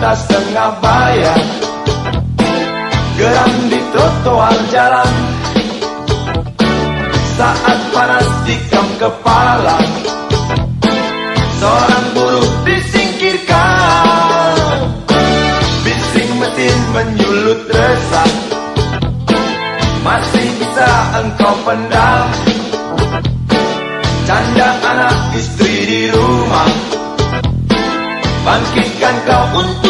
rentas setengah bayar. Geram di trotoar jalan. Saat panas tikam kepala. Seorang buruh disingkirkan. Bising mesin menyulut resah Masih bisa engkau pendam. Canda anak istri di rumah. Bangkitkan kau untuk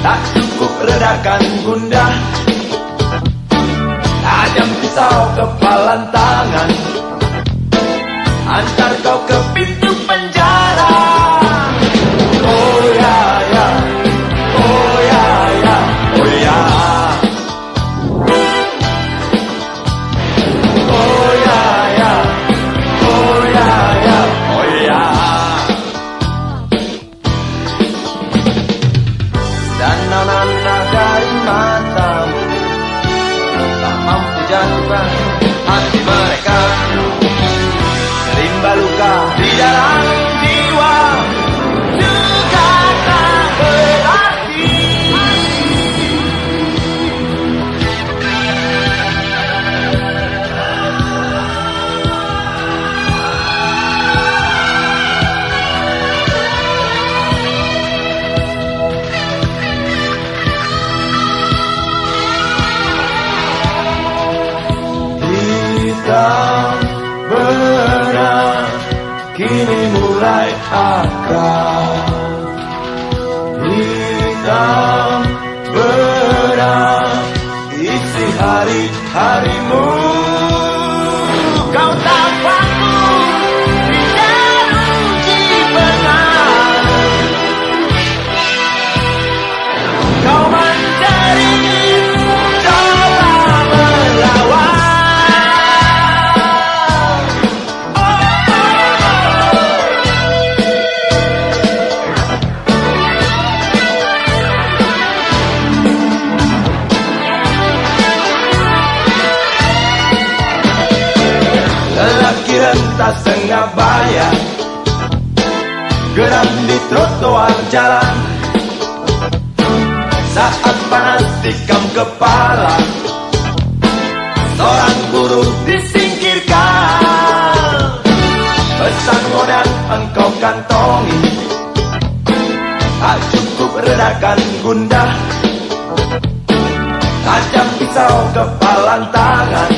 Tak cukup redakan gundah Tajam pisau kepalan tangan. Antar kau ke pintu kini mulai akrab. Hitam berat isi hari-harimu kau tak Lelaki rentas tengah bayar Geram di trotoar jalan. Saat panas tikam kepala. Seorang buruh disingkirkan. Pesan modal engkau kantongi. Tak cukup redakan gundah Tajam pisau kepalan tangan